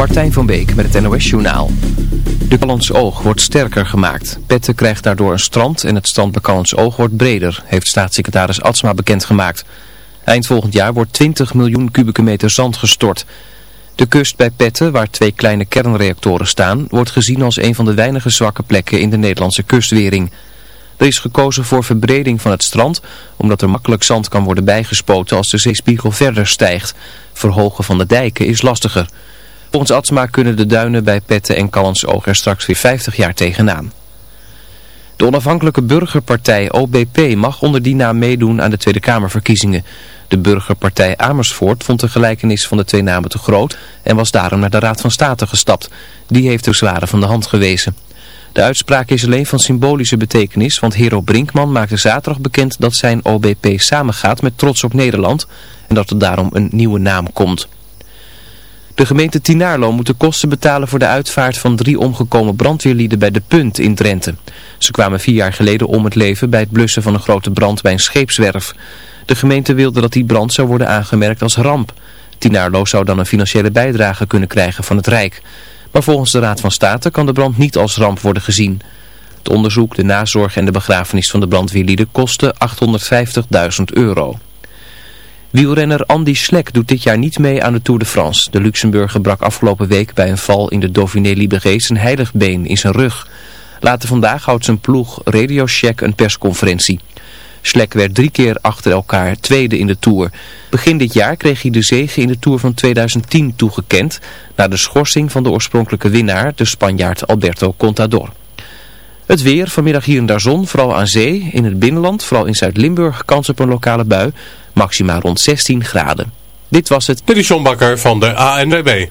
Martijn van Beek met het NOS Journaal. De Callans Oog wordt sterker gemaakt. Petten krijgt daardoor een strand en het strand bij Callans Oog wordt breder, heeft staatssecretaris Atsma bekendgemaakt. Eind volgend jaar wordt 20 miljoen kubieke meter zand gestort. De kust bij Petten, waar twee kleine kernreactoren staan, wordt gezien als een van de weinige zwakke plekken in de Nederlandse kustwering. Er is gekozen voor verbreding van het strand, omdat er makkelijk zand kan worden bijgespoten als de zeespiegel verder stijgt. Verhogen van de dijken is lastiger. Volgens Atsma kunnen de duinen bij Petten en Callensoog er straks weer 50 jaar tegenaan. De onafhankelijke burgerpartij OBP mag onder die naam meedoen aan de Tweede Kamerverkiezingen. De burgerpartij Amersfoort vond de gelijkenis van de twee namen te groot en was daarom naar de Raad van State gestapt. Die heeft de zware van de hand gewezen. De uitspraak is alleen van symbolische betekenis, want Hero Brinkman maakte zaterdag bekend dat zijn OBP samengaat met Trots op Nederland en dat er daarom een nieuwe naam komt. De gemeente Tinaarlo moet de kosten betalen voor de uitvaart van drie omgekomen brandweerlieden bij De Punt in Drenthe. Ze kwamen vier jaar geleden om het leven bij het blussen van een grote brand bij een scheepswerf. De gemeente wilde dat die brand zou worden aangemerkt als ramp. Tinaarlo zou dan een financiële bijdrage kunnen krijgen van het Rijk. Maar volgens de Raad van State kan de brand niet als ramp worden gezien. Het onderzoek, de nazorg en de begrafenis van de brandweerlieden kostte 850.000 euro. Wielrenner Andy Schlek doet dit jaar niet mee aan de Tour de France. De Luxemburger brak afgelopen week bij een val in de Dauphiné Libéré zijn heilig been in zijn rug. Later vandaag houdt zijn ploeg Radio Shack een persconferentie. Schlek werd drie keer achter elkaar tweede in de Tour. Begin dit jaar kreeg hij de zege in de Tour van 2010 toegekend... na de schorsing van de oorspronkelijke winnaar, de Spanjaard Alberto Contador. Het weer, vanmiddag hier en daar zon, vooral aan zee. In het binnenland, vooral in Zuid-Limburg, kans op een lokale bui. Maxima rond 16 graden. Dit was het... Bakker van de ANWB.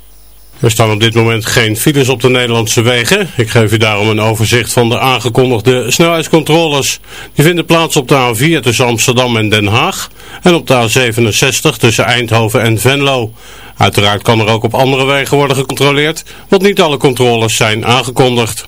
Er staan op dit moment geen files op de Nederlandse wegen. Ik geef u daarom een overzicht van de aangekondigde snelheidscontroles. Die vinden plaats op de A4 tussen Amsterdam en Den Haag en op de A67 tussen Eindhoven en Venlo. Uiteraard kan er ook op andere wegen worden gecontroleerd, want niet alle controles zijn aangekondigd.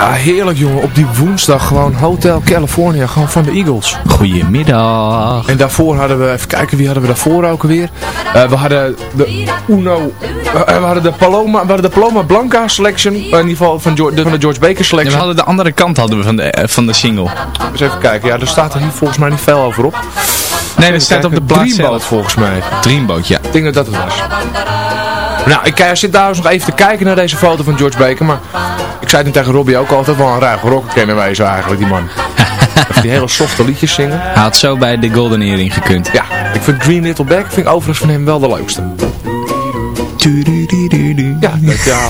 Ja, heerlijk jongen. Op die woensdag gewoon Hotel California, gewoon van de Eagles. Goedemiddag. En daarvoor hadden we, even kijken, wie hadden we daarvoor ook alweer? Eh, we hadden de Uno, eh, we hadden de Paloma, we hadden de Paloma Blanca selection, eh, in ieder geval van, George, de, van de George Baker En we selection. hadden de andere kant hadden we van de, van de single. Eens even kijken, ja, er staat er hier volgens mij niet veel over op. Nee, dat staat op de Dreamboat volgens mij. Dreamboat, ja. Ik denk dat dat het was. Nou, ik zit daar nog even te kijken naar deze foto van George Baker, maar ik zei het tegen Robbie ook altijd wel een ruige rocker kennen wij zo eigenlijk, die man. Even die hele softe liedjes zingen. Hij had zo bij de Golden Earring gekund. Ja, ik vind Green Little Back vind ik overigens van hem wel de leukste. Ja, dat, ja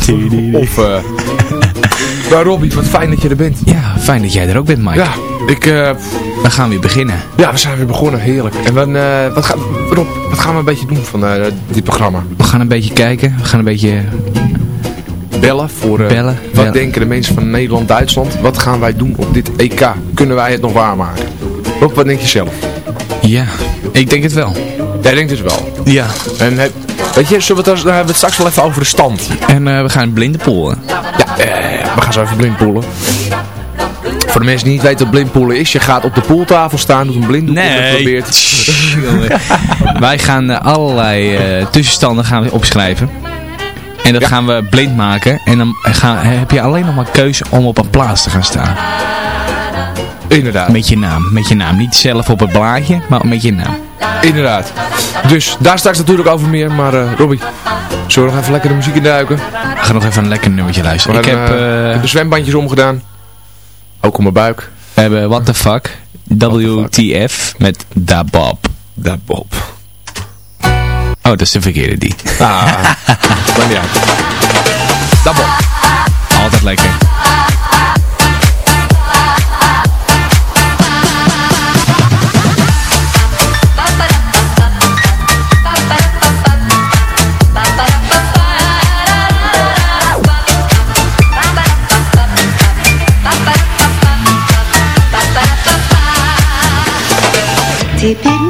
of... maar Robbie, wat fijn dat je er bent. Ja, fijn dat jij er ook bent, Mike. Ja, ik... eh, We gaan weer beginnen. ja, we zijn weer begonnen, heerlijk. En dan, eh, wat, gaan Rob, wat gaan we een beetje doen van dit programma? We gaan een beetje kijken. We gaan een beetje... Bellen voor... eh, Bellen, Wat bellen. denken de mensen van Nederland-Duitsland? Wat gaan wij doen op dit EK? Kunnen wij het nog waarmaken? Rob, wat denk je zelf? Ja, ik denk het wel. Jij denkt dus wel. Ja. En heb, weet je, zullen we het, hebben we het straks wel even over de stand. En eh, we gaan blinde pollen. Ja, eh, we gaan zo even blindpoelen. Voor de mensen die niet weten wat blindpoelen is, je gaat op de poeltafel staan, doet een blinddoek op en probeert... Wij gaan allerlei tussenstanden gaan we opschrijven. En dat Ja. gaan we blind maken. En dan gaan, heb je alleen nog maar keuze om op een plaats te gaan staan. Inderdaad, Met je naam. Met je naam. Niet zelf op het blaadje, maar met je naam. inderdaad. Dus daar straks natuurlijk over meer, maar eh Robbie, zullen we nog even lekker de muziek induiken? We gaan nog even een lekker nummertje luisteren. Ik hebben, heb, eh, de zwembandjes omgedaan. Ook op mijn buik. we hebben What the Fuck. WTF met Da Bob. Da Bob. Oh, dat is de verkeerde die. Ah, maakt niet uit. Dabbel. Altijd lekker. Deep in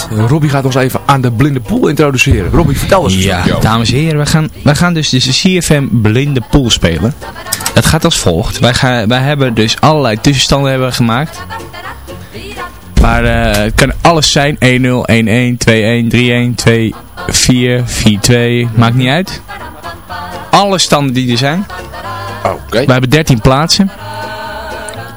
Inderdaad, Robbie gaat ons even aan de blinde pool introduceren. Robbie, vertel eens. Ja, dames en heren, wij gaan, wij gaan dus de CFM blinde pool spelen. Het gaat als volgt. Wij, gaan, wij hebben dus allerlei tussenstanden hebben we gemaakt. Maar eh, het kan alles zijn. 1-0, 1-1, 2-1, 3-1, 2, 4, 4-2. Maakt niet uit. Alle standen die er zijn. Oké. We hebben 13 plaatsen.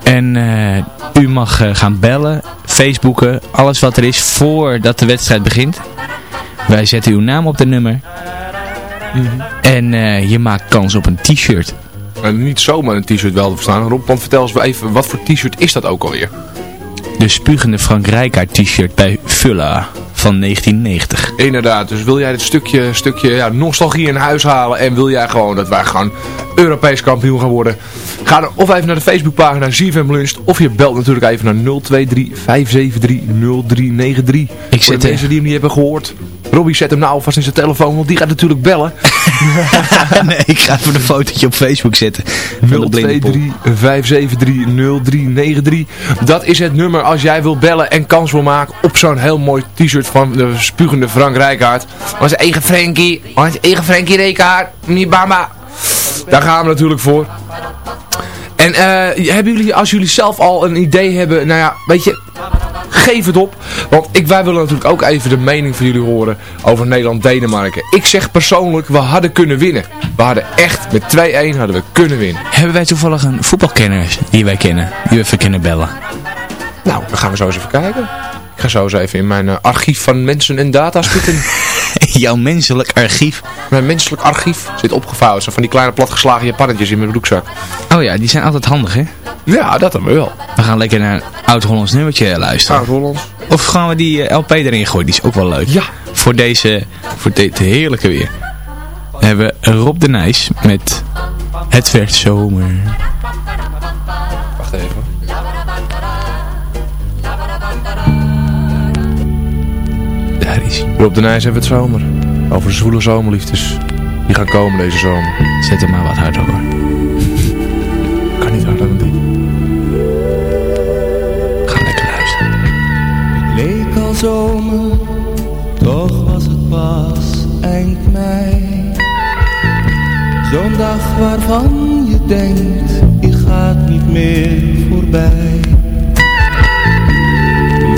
En eh, u mag eh, gaan bellen, facebooken, alles wat er is voordat de wedstrijd begint. Wij zetten uw naam op de nummer. En eh, je maakt kans op een t-shirt. Niet zomaar een t-shirt wel te verstaan. Rob, want vertel eens even, wat voor t-shirt is dat ook alweer? De spugende Frank Rijkaard t-shirt bij Fulla van 1990. Inderdaad, dus wil jij dit stukje, stukje ja, nostalgie in huis halen en wil jij gewoon dat wij gewoon Europees kampioen gaan worden? Ga dan of even naar de Facebookpagina ZFM Lunch of je belt natuurlijk even naar 023 573 0393. Ik Voor zet de mensen die hem niet hebben gehoord. Robbie zet hem nou alvast in zijn telefoon, want die gaat natuurlijk bellen. nee, ik ga even een fotootje op Facebook zetten. Van de blinde pol. 023 573 0393. Dat is het nummer als jij wil bellen en kans wil maken op zo'n heel mooi t-shirt van de spugende Frank Rijkaard. Onze eigen Frankie, onze eigen Frankie Rijkaard, niet Bama. Daar gaan we natuurlijk voor. En eh, hebben jullie, als jullie zelf al een idee hebben, nou ja, weet je, geef het op. Want ik, wij willen natuurlijk ook even de mening van jullie horen over Nederland-Denemarken. Ik zeg persoonlijk, we hadden kunnen winnen. We hadden echt, met 2-1 hadden we kunnen winnen. Hebben wij toevallig een voetbalkenner die wij kennen? Die we even kunnen bellen. Nou, dan gaan we zo eens even kijken. Ga zo eens even in mijn eh, archief van mensen en data spitten. Jouw menselijk archief. mijn menselijk archief zit opgevouwen. Zo van die kleine platgeslagen Japannetjes in mijn broekzak. Oh ja, die zijn altijd handig hè? Ja, dat dan wel. We gaan lekker naar een oud-Hollands nummertje luisteren. Oud-Hollands. Of gaan we die eh, LP erin gooien? Die is ook wel leuk. Ja. Voor deze, voor dit heerlijke weer. Dan hebben we Rob de Nijs met Het werd zomer. Rob de Nijs hebben we het zomer. Over zwoele zomerliefdes. Die gaan komen deze zomer. Zet hem maar wat harder hoor. Kan niet harder dan dit. Ga lekker luisteren. leek al zomer, toch was het pas eind mei. Zo'n dag waarvan je denkt, die gaat niet meer voorbij.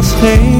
Ik was geen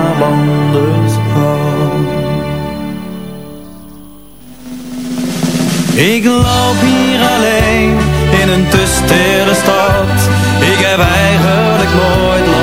Ik loop hier alleen in een te stad. Ik heb eigenlijk nooit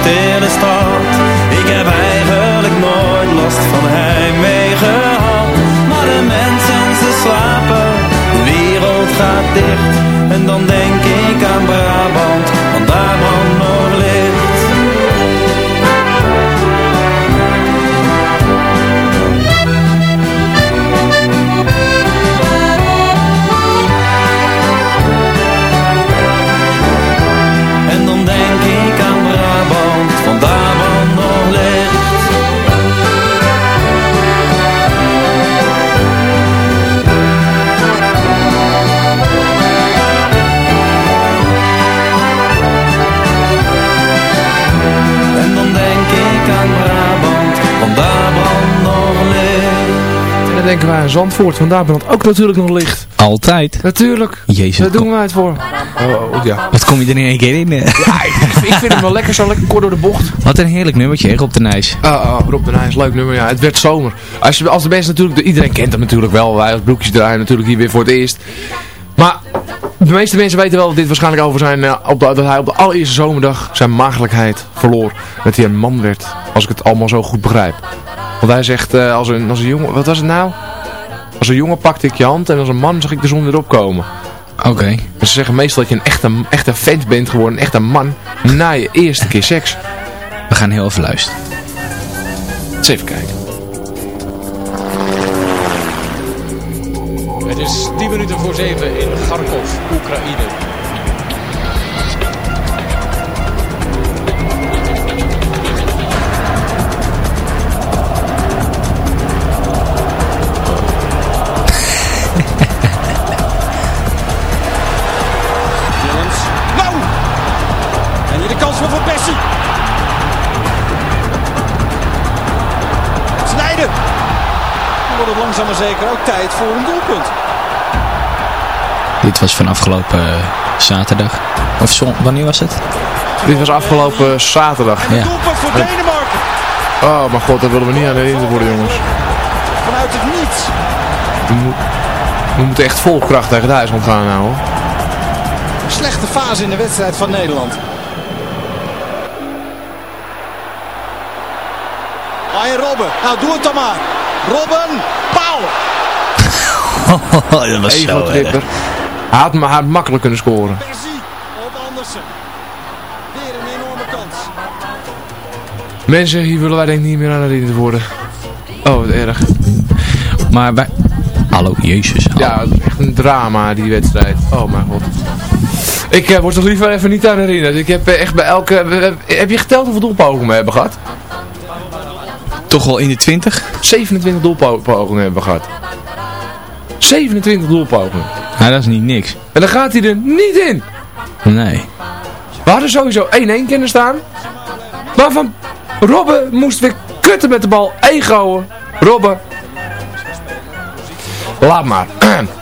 stille stad. Ik heb eigenlijk nooit last van heimwee gehad. Maar de mensen ze slapen, de wereld gaat dicht. En dan denk ik aan dan denken wij aan Zandvoort, want daar brandt ook natuurlijk nog licht. Altijd. Natuurlijk. Jezus. Daar doen wij het voor. Oh, oh, ja. Wat kom je er in één keer in? Ja, ik, ik vind hem wel lekker, zo lekker kort door de bocht. Wat een heerlijk nummertje, hè, Rob de Nijs. Ah, ah, Rob de Nijs, leuk nummer. Ja, het werd zomer. Als, je, als de mensen natuurlijk, iedereen kent hem natuurlijk wel. Wij als broekjes draaien natuurlijk hier weer voor het eerst. Maar de meeste mensen weten wel dat dit waarschijnlijk over zijn, eh, op de, dat hij op de allereerste zomerdag zijn maagdelijkheid verloor. Dat hij een man werd, als ik het allemaal zo goed begrijp. Want hij zegt, eh, als, een, als een jongen, wat was het nou? Als een jongen pakte ik je hand en als een man zag ik de zon weer opkomen. Oké. Ze zeggen meestal dat je een echte, echte vent bent geworden, een echte man, na je eerste keer seks. We gaan heel even luisteren. Eens even kijken. Het is 10 minuten voor 7 in Kharkov, Oekraïne. Wordt het langzaam maar zeker ook tijd voor een doelpunt. Dit was van afgelopen eh, zaterdag. Of zon, wanneer was het? Dit was afgelopen zaterdag. Ja. Doelpunt voor En- Denemarken. Oh, maar god, daar willen we niet aan herinnerd worden, jongens. Vanuit het niets. We, moet- we moeten echt vol kracht tegen Duitsland gaan nou, hoor. Slechte fase in de wedstrijd van Nederland. Ryan Robben. Nou, doe het dan maar. Robben. Dat was zo erg. Hij had, maar had makkelijk kunnen scoren. Persie op Andersen. Weer een enorme kans. Mensen, hier willen wij denk ik niet meer aan herinnerd worden. Oh, wat erg. Maar wij... Hallo, jezus. Ja, het is echt een drama, die wedstrijd. Oh mijn god. Ik eh, word toch liever even niet aan herinnerd. Ik heb eh, echt bij elke... heb je geteld hoeveel doelpogingen we hebben gehad? Toch wel in de 20? 27 doelpogingen hebben we gehad. 27 doelpogingen. Nou, dat is niet niks. En dan gaat hij er niet in. Nee. We hadden sowieso 1-1 kunnen staan. Maar van Robben moest weer kutten met de bal. Ego. Robben. Laat maar.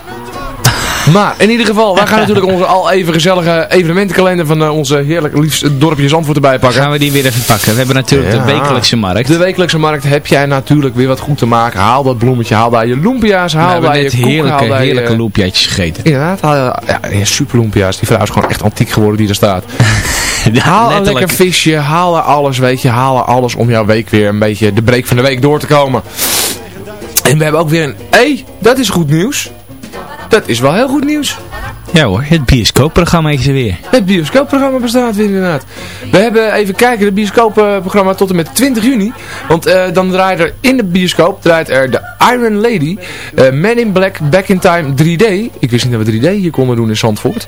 Maar in ieder geval, wij gaan natuurlijk onze al even gezellige evenementenkalender van eh, onze heerlijk liefst dorpje Zandvoort erbij pakken. Gaan we die weer even pakken. We hebben natuurlijk Ja. de wekelijkse markt. De wekelijkse markt heb jij natuurlijk weer wat goed te maken. Haal dat bloemetje, haal daar je lumpia's, haal daar je koek, haal heerlijke, daar je- heerlijke loepjaatjes gegeten. Inderdaad, haal, ja, ja, super lumpia's. Die vrouw is gewoon echt antiek geworden die er staat. Ja, haal een lekker visje, haal er alles, weet je. Haal er alles om jouw week weer een beetje de break van de week door te komen. En we hebben ook weer een... Hé, hey, dat is goed nieuws. Dat is wel heel goed nieuws. Ja hoor, het bioscoopprogramma is er weer. Het bioscoopprogramma bestaat weer inderdaad. We hebben even kijken, het bioscoopprogramma tot en met 20 juni. Want eh, dan draait er in de bioscoop draait er de Iron Lady, eh Man in Black, Back in Time 3D. Ik wist niet dat we 3D hier konden doen in Zandvoort.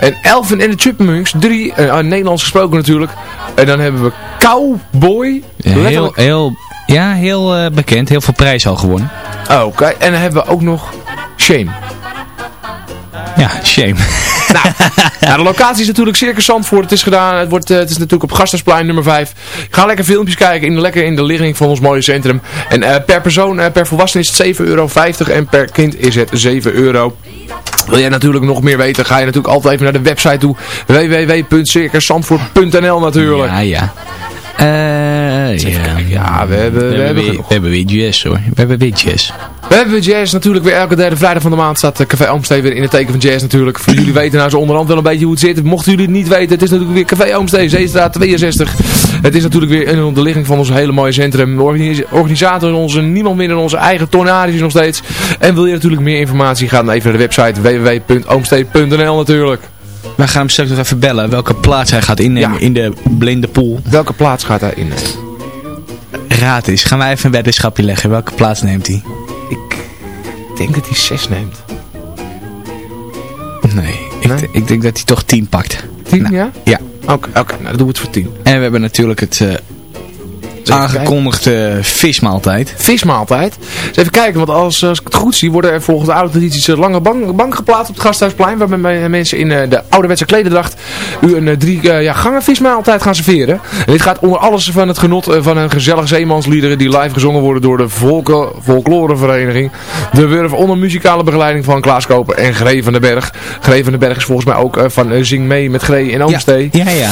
En Elvin en de Chipmunks, drie, eh, Nederlands gesproken natuurlijk. En dan hebben we Cowboy. Heel, letterlijk. heel, ja, heel bekend. Heel veel prijzen al gewonnen. Oké, en dan hebben we ook nog Shame. Ja, shame. Nou, de locatie is natuurlijk Circus Zandvoort. Het is gedaan. Het, wordt, eh, het is natuurlijk op Gasthuisplein nummer 5. Ga lekker filmpjes kijken. In de, lekker in de ligging van ons mooie centrum. En eh, per persoon, eh, per volwassene is het 7,50 euro. En per kind is het 7 euro. Wil jij natuurlijk nog meer weten, ga je natuurlijk altijd even naar de website toe. www.circuszandvoort.nl natuurlijk. Ja, ja. Eh, ja. Ja, we hebben, we, We, hebben weer, we hebben weer jazz hoor. We hebben weer jazz. We hebben jazz natuurlijk weer elke derde vrijdag van de maand staat eh, Café Oomstee weer in het teken van jazz natuurlijk. Voor jullie weten nou zo onderhand wel een beetje hoe het zit. Mochten jullie het niet weten, het is natuurlijk weer Café Oomstee, Zeestraat 62. Het is natuurlijk weer in de ligging van ons hele mooie centrum. De organis- organisator is onze, niemand minder dan onze eigen tonaris nog steeds. En wil je natuurlijk meer informatie, ga dan even naar de website www.oomstee.nl natuurlijk. We gaan hem straks nog even bellen welke plaats hij gaat innemen Ja. in de blinde pool. Welke plaats gaat hij in? Raad is. Gaan wij even een weddenschapje leggen. Welke plaats neemt hij? Ik denk dat hij 6 neemt. Nee, ik, Nee? ik denk dat hij toch 10 pakt. 10, Nou, ja? Ja. Oké, oké, nou dan doen we het voor 10. En we hebben natuurlijk het eh, aangekondigde vismaaltijd. vismaaltijd. Dus even kijken, want als, als ik het goed zie, worden er volgens de oude tradities een lange bank, bank geplaatst op het Gasthuisplein. Waarbij mensen in eh, de ouderwetse klederdracht u een eh, drie eh, ja, gangen vismaaltijd gaan serveren. En dit gaat onder alles van het genot eh, van een gezellig zeemansliederen die live gezongen worden door de volke, folklorevereniging. De Wurf onder muzikale begeleiding van Klaas Koper en Gree van den Berg. Gree van den Berg is volgens mij ook eh, van eh, Zing mee met Gree en Oomstee. Ja, ja.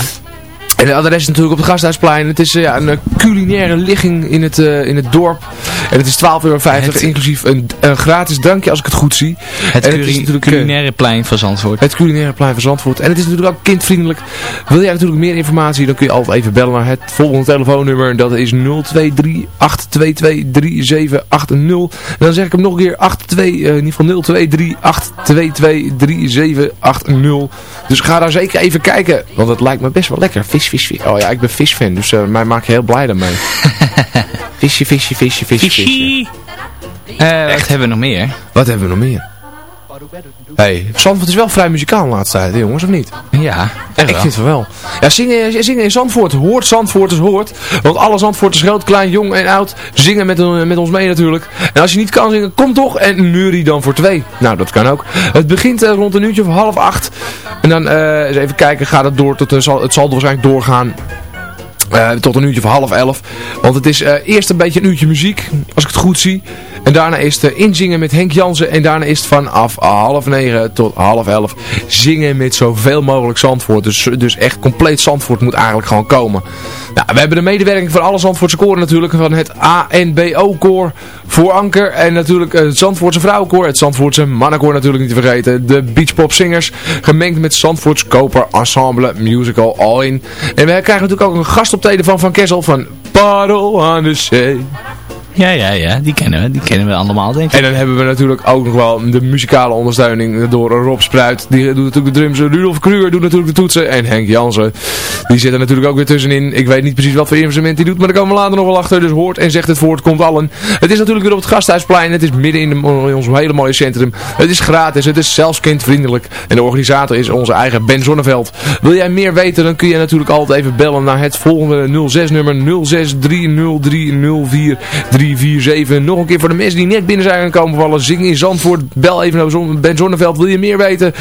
En de adres is natuurlijk op het Gasthuisplein. Het is eh, ja, een eh, culinaire ligging in het, eh, in het dorp. En het is 12,50 euro, Het- inclusief een, een gratis drankje als ik het goed zie. Het, en culi- eh, culinaire plein van Zandvoort. het culinaire plein van Zandvoort. En het is natuurlijk ook kindvriendelijk. Wil jij natuurlijk meer informatie, dan kun je altijd even bellen naar het volgende telefoonnummer. Dat is 023 822 3780. En dan zeg ik hem nog een keer 82, eh, in ieder geval 023 822 3780. Dus ga daar zeker even kijken. Want het lijkt me best wel lekker. Vis, Oh ja, ik ben visfan. Dus eh, mij maak je heel blij daarmee. visje, visje, visje, visje, visje. Eh, wat hebben we nog meer? Wat hebben we nog meer? Hey, Zandvoort is wel vrij muzikaal de laatste tijd, jongens, of niet? Ja, Ja, ik vind het wel. Ja, zingen, zingen in Zandvoort. Hoort Zandvoorters hoort. Want alle Zandvoorters, groot, klein, jong en oud, zingen met, met ons mee natuurlijk. En als je niet kan zingen, kom toch en neurie dan voor twee. Nou, dat kan ook. Het begint eh, rond een uurtje of half acht. En dan eh, eens even kijken, gaat het door tot, eh, zal, het zal waarschijnlijk doorgaan. eh, tot een uurtje of half elf. Want het is eerst een beetje een uurtje muziek, als ik het goed zie. En daarna is het eh, inzingen met Henk Jansen. En daarna is het vanaf half negen tot half elf zingen met zoveel mogelijk Zandvoort. Dus, dus echt compleet Zandvoort moet eigenlijk gewoon komen. Nou, we hebben de medewerking van alle Zandvoortse koren natuurlijk. Van het ANBO-koor voor Anker. En natuurlijk het Zandvoortse vrouwenkoor. Het Zandvoortse mannenkoor natuurlijk niet te vergeten. De Beachpop Singers. Gemengd met Zandvoorts Koper Ensemble Musical All In. En we krijgen natuurlijk ook een gastoptreden van Van Kessel van Paddle on the Sea. Ja, ja, ja, die kennen we. Die kennen we allemaal, denk ik. En dan hebben we natuurlijk ook nog wel de muzikale ondersteuning door Rob Spruit. Die doet natuurlijk de drums. Rudolf Kruger doet natuurlijk de toetsen. En Henk Jansen. Die zit er natuurlijk ook weer tussenin. Ik weet niet precies wat voor instrument hij doet, maar daar komen we later nog wel achter. Dus hoort en zegt het voor, het komt allen. Het is natuurlijk weer op het Gasthuisplein. Het is midden in, ons hele mooie centrum. Het is gratis, het is zelfs kindvriendelijk. En de organisator is onze eigen Ben Zonneveld. Wil jij meer weten, dan kun je natuurlijk altijd even bellen naar het volgende 06-nummer 06303043 347. Nog een keer voor de mensen die net binnen zijn gaan komen vallen. Zing in Zandvoort. Bel even naar Ben Zonneveld. Wil je meer weten? 0630304347.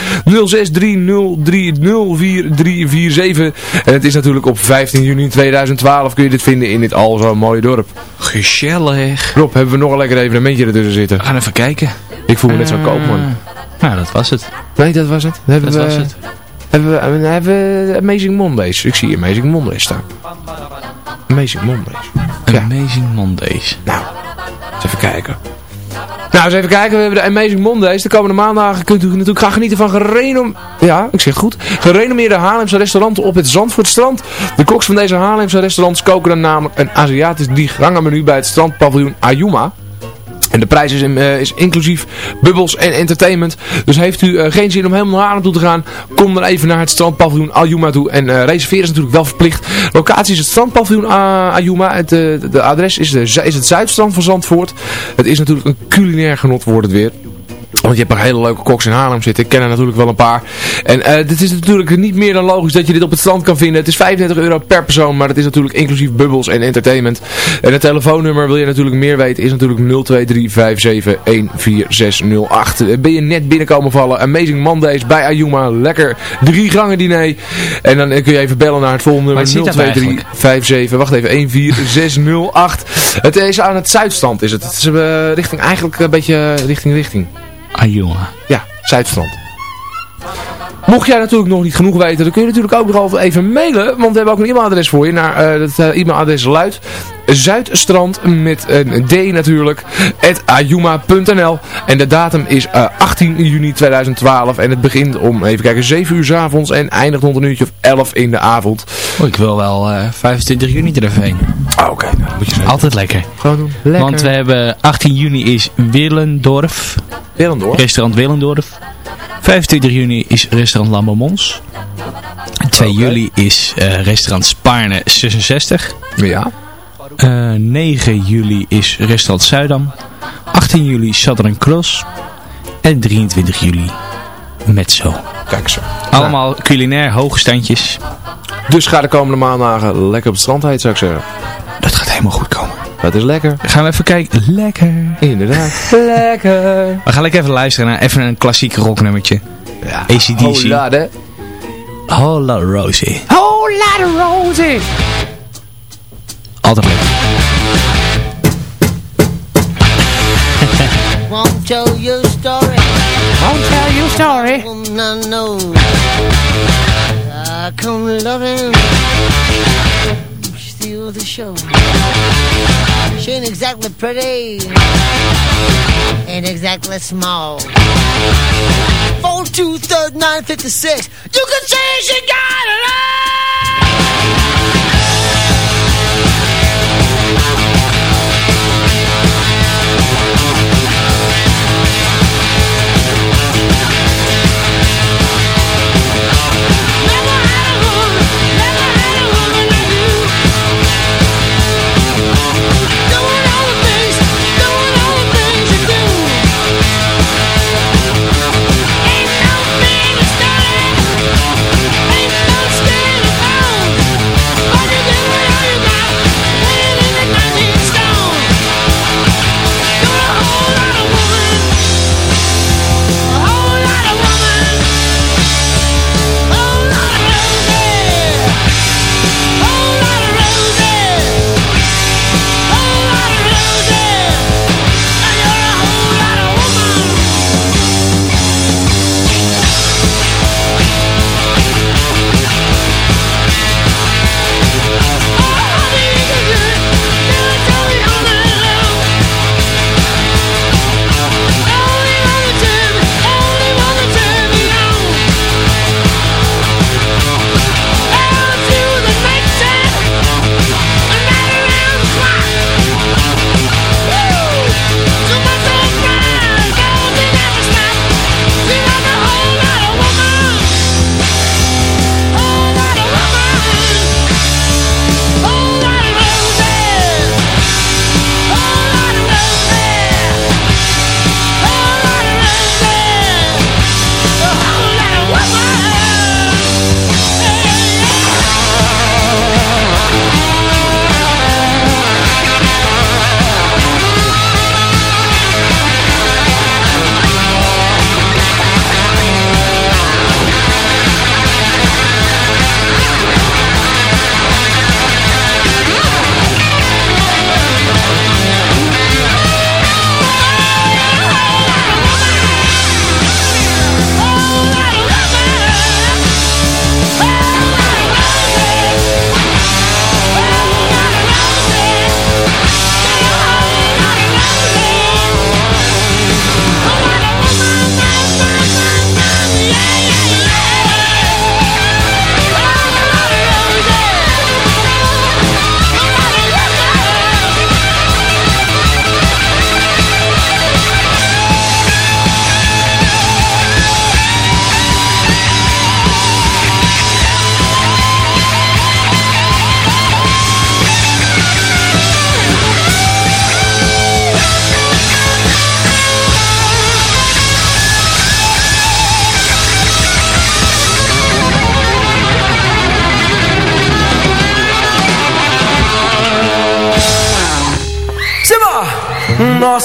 En het is natuurlijk op 15 juni 2012 kun je dit vinden in dit al zo mooie dorp. Gezellig. Rob, hebben we nog een lekker evenementje ertussen zitten? Gaan even kijken. Ik voel me net net eh, koop, man. Nou, dat was het. Nee, dat was het. Hebben dat we, was het. Hebben we, hebben we Amazing Mondays. Ik zie Amazing Mondays staan. Amazing Mondays. Ja. Amazing Mondays. Nou, eens even kijken. Nou, eens even kijken. We hebben de Amazing Mondays. De komende maandagen kunt u natuurlijk gaan genieten van gerenom... Ja, ik zeg het goed. Gerenommeerde Haarlemse restauranten op het Zandvoortstrand. De koks van deze Haarlemse restaurants koken dan namelijk een Aziatisch menu bij het strandpaviljoen Ayuma. En de prijs is, eh, is inclusief bubbels en entertainment. Dus heeft u eh, geen zin om helemaal naar Haarlem toe te gaan, kom dan even naar het strandpaviljoen Ayuma toe. En eh, reserveren is natuurlijk wel verplicht. Locatie is het strandpaviljoen Ayuma. Het adres is, de, is het Zuidstrand van Zandvoort. Het is natuurlijk een culinair genot wordt het weer. Want je hebt er hele leuke koks in Haarlem zitten. Ik ken er natuurlijk wel een paar. En eh dit is natuurlijk niet meer dan logisch dat je dit op het strand kan vinden. Het is 35 euro per persoon. Maar het is natuurlijk inclusief bubbels en entertainment. En het telefoonnummer, wil je natuurlijk meer weten, is natuurlijk 02357140608. Eh, Ben je net binnenkomen vallen. Amazing Mondays bij Ayuma. Lekker drie gangen diner. En dan eh, kun je even bellen naar het volgende nummer zit dat 02357. Wacht even, 14608. Het is aan het zuidstand is het. Het is eh, richting, eigenlijk een beetje richting richting. Jongen. Ja, Zuidstrand. Mocht jij natuurlijk nog niet genoeg weten, dan kun je natuurlijk ook nog altijd even mailen. Want we hebben ook een e-mailadres voor je. Naar, eh dat eh, e-mailadres luidt Zuidstrand met een D natuurlijk. at ayuma.nl En de datum is eh, 18 juni 2012. En het begint om, even kijken, 7 uur s avonds. En eindigt rond een uurtje of 11 in de avond. Oh, ik wil wel eh 25 juni er even heen. Ah, Oké, nou, moet je Altijd lekker. gewoon doen. Lekker. Want we hebben 18 juni is Willendorf. Willendorf. Restaurant Willendorf. 25 juni is restaurant Lambomons. 2 Oké. juli is eh, restaurant Spaarne 66. Ja. Eh, 9 juli is restaurant Zuidam. 18 juli Southern Cross. En 23 juli Mezzo. Kijk zo. Allemaal culinair hoge standjes. Dus ga de komende maandagen lekker op het strand heen, zou ik zeggen. Dat gaat helemaal goed komen. Dat is lekker. Gaan we even kijken. Lekker. Inderdaad. lekker. We gaan lekker even luisteren naar even een klassiek rocknummertje. Ja. ACDC. Hola, de. Hola Rosie. Hola, de Rosie. Altijd leuk. Won't tell your story. Won't tell you story. No, no. I come loving. Steal the show. She ain't exactly pretty. Ain't exactly small. Four, two, third, nine, fifty-six. You can say she got it all.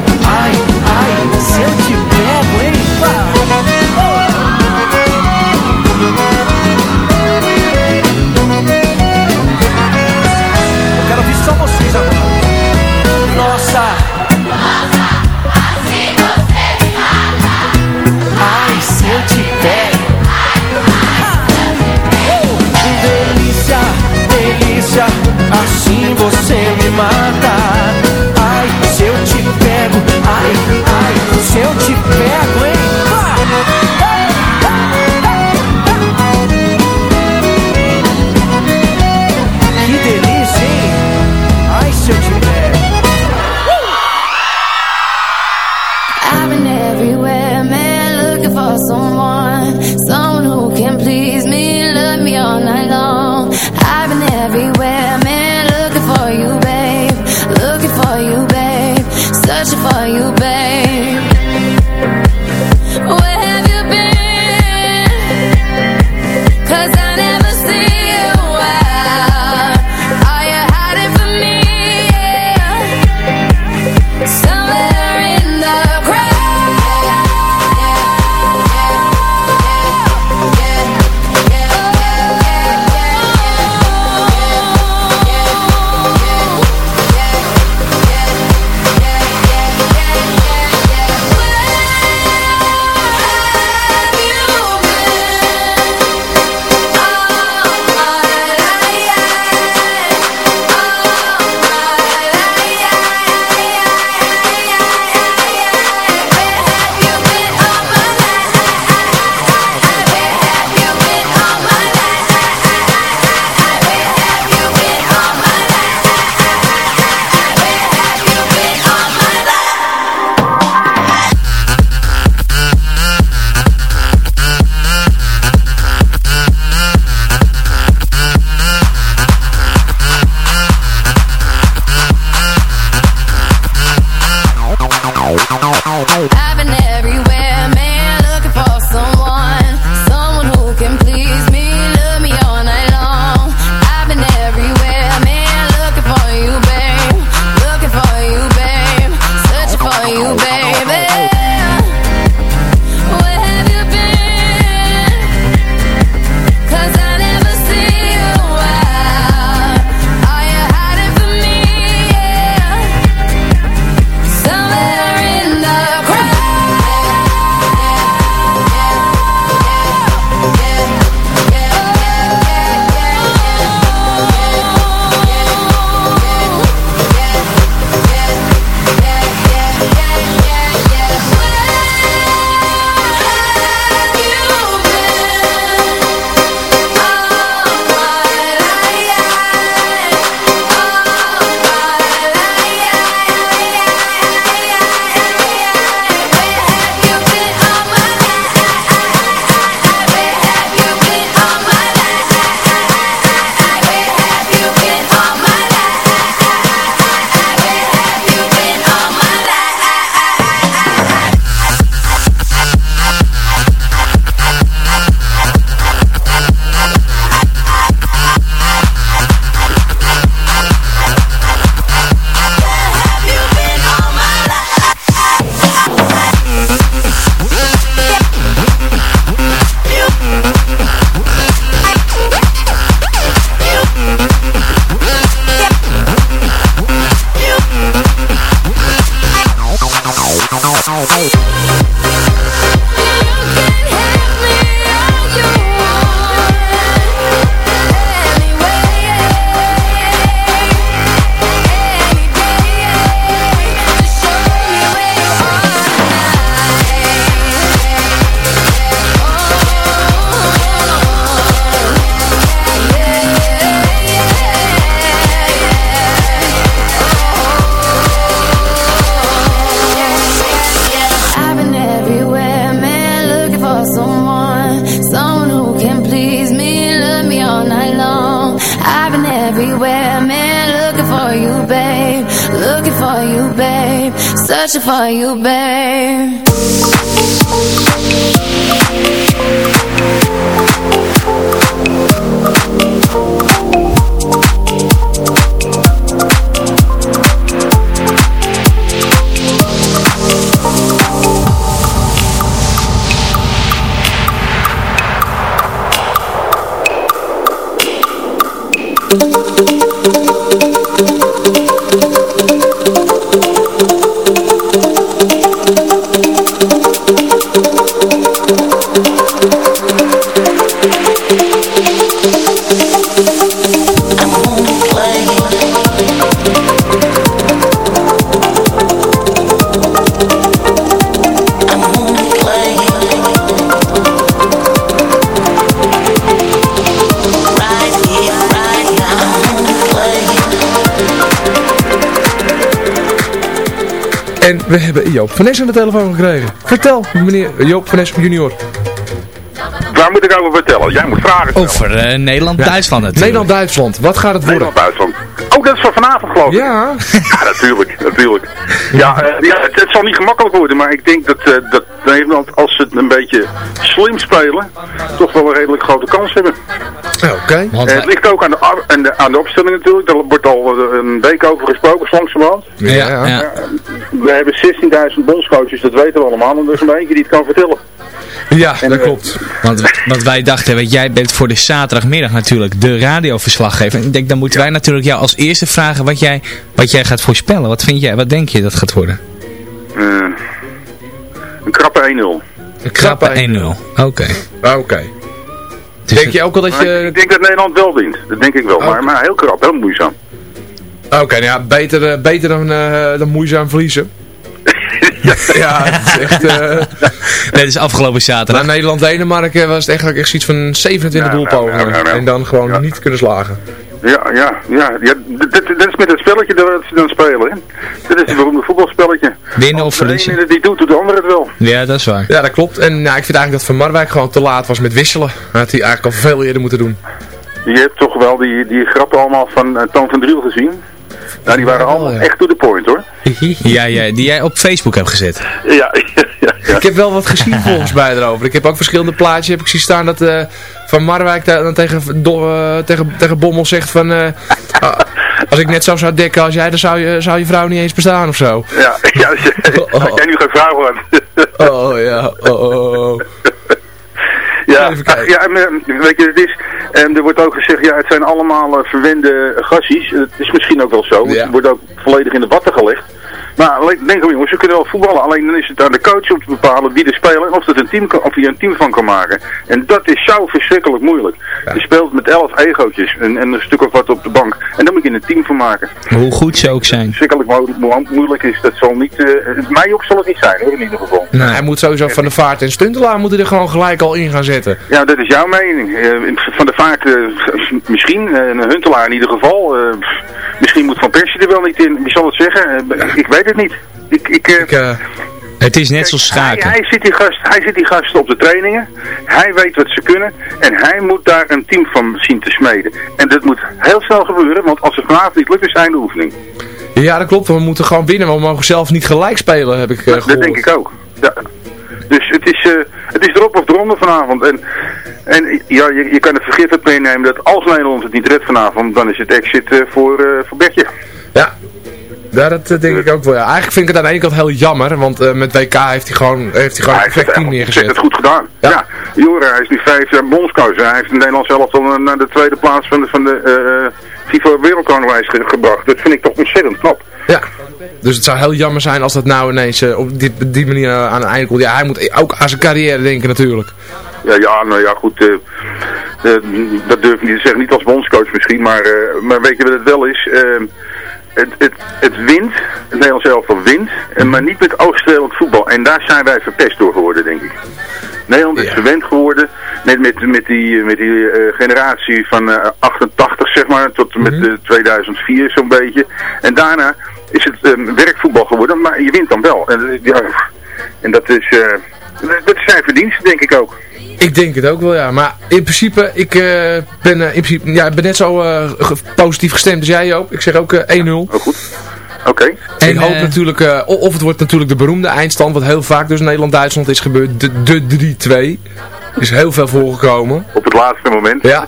pego, En we hebben Joop van Nes aan de telefoon gekregen. Vertel, meneer Joop van Nes junior. Waar moet ik over vertellen? Jij moet vragen stellen. Over eh, Nederland-Duitsland natuurlijk. Nederland-Duitsland, wat gaat het worden? Nederland-Duitsland. Oh, dat is voor vanavond geloof ik. Ja. Ja, natuurlijk, natuurlijk. Ja, eh, ja het, het zal niet gemakkelijk worden, maar ik denk dat, eh, dat Nederland, als ze het een beetje slim spelen, toch wel een redelijk grote kans hebben. Oké. Het ligt ook aan de, ar- aan, de, aan de opstelling natuurlijk, daar wordt al een week over gesproken, langzamerhand. Ja, ja. We hebben 16.000 bondscoaches, dat weten we allemaal, en er is maar eentje die het kan vertellen. Ja, En, dat eh, klopt. Want wat wij dachten, weet jij bent voor de zaterdagmiddag natuurlijk de radioverslaggever. En ik denk, dan moeten wij natuurlijk jou als eerste vragen wat jij, wat jij gaat voorspellen. Wat vind jij, wat denk je dat gaat worden? Eh, een krappe 1-0. Een Krappe 1-0. Oké. Oké. Dus Denk je ook al dat Maar je... Ik denk dat Nederland wel wint, dat denk ik wel, Oh. maar, maar heel krap, heel moeizaam. Oké, nou ja, beter, eh, beter dan, eh, dan moeizaam verliezen. ja, het is echt... eh Net is afgelopen zaterdag. na Nederland-Denemarken was het eigenlijk echt zoiets van 27 Nou, nou, doelpogingen. nou, nou, nou. En dan gewoon Ja. niet kunnen slagen. Ja, ja, ja. ja dit, dit- dit is met het spelletje dat ze dan spelen. Hè. Dit is het beroemde voetbalspelletje. Winnen of Als de verliezen. ene het niet doet, doet de ander het wel. Ja, dat is waar. Ja, dat klopt. En nou, ik vind eigenlijk dat Van Marwijk gewoon te laat was met wisselen. Dat had hij eigenlijk al veel eerder moeten doen. Je hebt toch wel die, die grappen allemaal van uh, Toon van Driel gezien. Nou, die waren allemaal echt to the point hoor. Ja, ja, die jij op Facebook hebt gezet. Ja, ja, ja. ja. Ik heb wel wat gezien volgens mij erover. Ik heb ook verschillende plaatjes heb ik zien staan dat eh, Van Marwijk da- dan tegen, do- eh, tegen, tegen Bommel zegt van... eh, ah, als ik net zo zou dekken als jij, dan zou je, zou je vrouw niet eens bestaan of zo. Ja, ja, als jij nu geen vrouw had. Oh ja, oh, oh, oh. Ja, Even kijken. ja en, eh, weet je, het is, en er wordt ook gezegd, ja, het zijn allemaal eh, verwende gassies. Het is misschien ook wel zo, Ja. het wordt ook volledig in de watten gelegd. Maar denk om jongens, ze kunnen wel voetballen, alleen dan is het aan de coach om te bepalen wie er spelen en of, het een team kan, of hij er een team van kan maken. En dat is zo verschrikkelijk moeilijk. Je speelt met elf egootjes en, en een stuk of wat op de bank. En dan moet je een team van maken. Hoe goed ze ook zijn. Verschrikkelijk mo- mo- moeilijk is, dat zal niet, eh mij ook zal het niet zijn hoor, in ieder geval. Nou, hij moet sowieso van de vaart en stuntelaar moet hij er gewoon gelijk al in gaan zetten. Ja, dat is jouw mening. Eh, van de vaart, eh, misschien, een Huntelaar in ieder geval. Misschien moet Van Persie er wel niet in. Wie zal het zeggen? Eh, ik weet het niet. Ik, ik, eh, Ik, eh, Het is net zoals hij, schaken. hij, zit die gast, hij zit die gasten op de trainingen. Hij weet wat ze kunnen. En hij moet daar een team van zien te smeden. En dat moet heel snel gebeuren. Want als het vanavond niet lukt, is hij de oefening. ja, dat klopt. We moeten gewoon winnen. Want we mogen zelf niet gelijk spelen, heb ik eh, gehoord. dat denk ik ook. Ja. Dus het is, eh, het is erop of eronder vanavond. En, en ja, je, je kan het vergif meenemen dat als Nederland het niet redt vanavond, dan is het exit eh, voor, eh voor Bertje. Ja. Ja, dat denk ik ook wel. Ja. Eigenlijk vind ik het aan de ene kant heel jammer, want met WK heeft hij gewoon, heeft hij gewoon perfect team hij heeft neergezet. het goed gedaan. Ja. Ja, Jora, hij is nu vijf jaar bondscoach. Hij heeft Nederland zelf al naar de tweede plaats van de, van de FIFA wereldkampioenwijs ge- gebracht. Dat vind ik toch ontzettend knap. Ja. Dus het zou heel jammer zijn als dat nou ineens eh, op die, die manier aan het einde komt. Ja, hij moet ook aan zijn carrière denken natuurlijk. Ja, ja, nou ja, goed. eh, eh, dat durf ik niet te zeggen. Niet als bondscoach misschien, maar, maar weet je wat het wel is? Het, het, het wint, het Nederlands elftal wint, maar niet met oogstrelend voetbal. En daar zijn wij verpest door geworden, denk ik. Nederland is Ja. gewend geworden met, met, met die, met die generatie van eh, 88, zeg maar, tot en met Mhm. eh, 2004 zo'n beetje. En daarna is het eh, werkvoetbal geworden, maar je wint dan wel. En, eh, ja, en dat is... eh, dat zijn verdienste, denk ik ook. Ik denk het ook wel, ja. Maar in principe, ik eh, ben, in principe, ja, ik ben net zo eh, ge- positief gestemd als jij, Joop. Ik zeg ook eh, 1-0. Oh, goed. Oké. En ik hoop natuurlijk, eh, of het wordt natuurlijk de beroemde eindstand, wat heel vaak dus Nederland-Duitsland is gebeurd, de, de 3-2. Is heel veel voorgekomen. Op het laatste moment. Ja,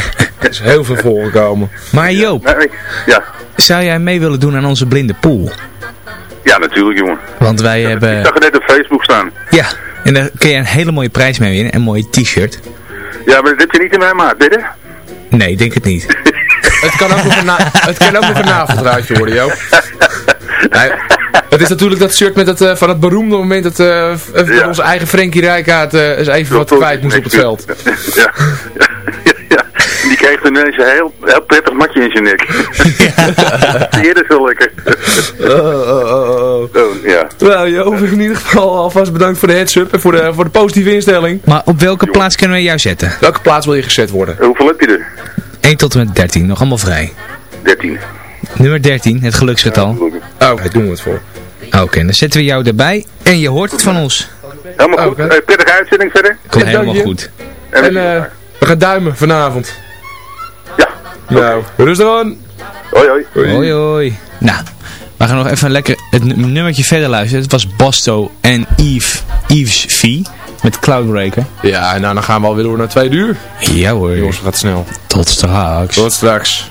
is heel veel voorgekomen. Maar Joop, Nee, ja. zou jij mee willen doen aan onze blinde pool? ja, natuurlijk jongen. Want wij Ik hebben... zag het net op Facebook staan. Ja, en daar kun je een hele mooie prijs mee winnen. Een mooie t-shirt. Ja, maar dat heb je niet in mijn maat, je? Nee, ik denk het niet. Het kan ook nog een, het kan ook nog een naveldraadje worden, Joop. Nee, het is natuurlijk dat shirt met het, eh, van het beroemde moment dat eh, eh, Ja. onze eigen Frenkie Rijkaard eh, eens even wat kwijt moest op het veld. Ja, ja, ja, ja. Die kreeg toen ineens een heel, heel prettig matje in zijn nek. Je dat zo lekker? Oh, oh, oh, oh. Oh, ja. Nou, Joop, in ieder geval alvast bedankt voor de heads-up en voor de, voor de positieve instelling. Maar op welke plaats kunnen we jou zetten? Welke plaats wil je gezet worden? Hoeveel heb je er? 1 tot en met 13, nog allemaal vrij. 13. Nummer 13, het geluksgetal. Oh, daar doen we het voor. Oké, dan zetten we jou erbij en je hoort het van ons. Helemaal goed. Oké. Eh, prettige uitzending verder. Komt Ja, helemaal goed. En, En eh, we gaan duimen vanavond. ja. Nou, rustig aan. Hoi hoi. Hoi hoi. Nou, we gaan nog even lekker het nummertje verder luisteren. Het was Basto en Yves, Yves V met Cloudbreaker. Ja, en nou, dan gaan we alweer door naar twee uur. Ja hoor. Jongens, gaat snel. Tot straks. Tot straks.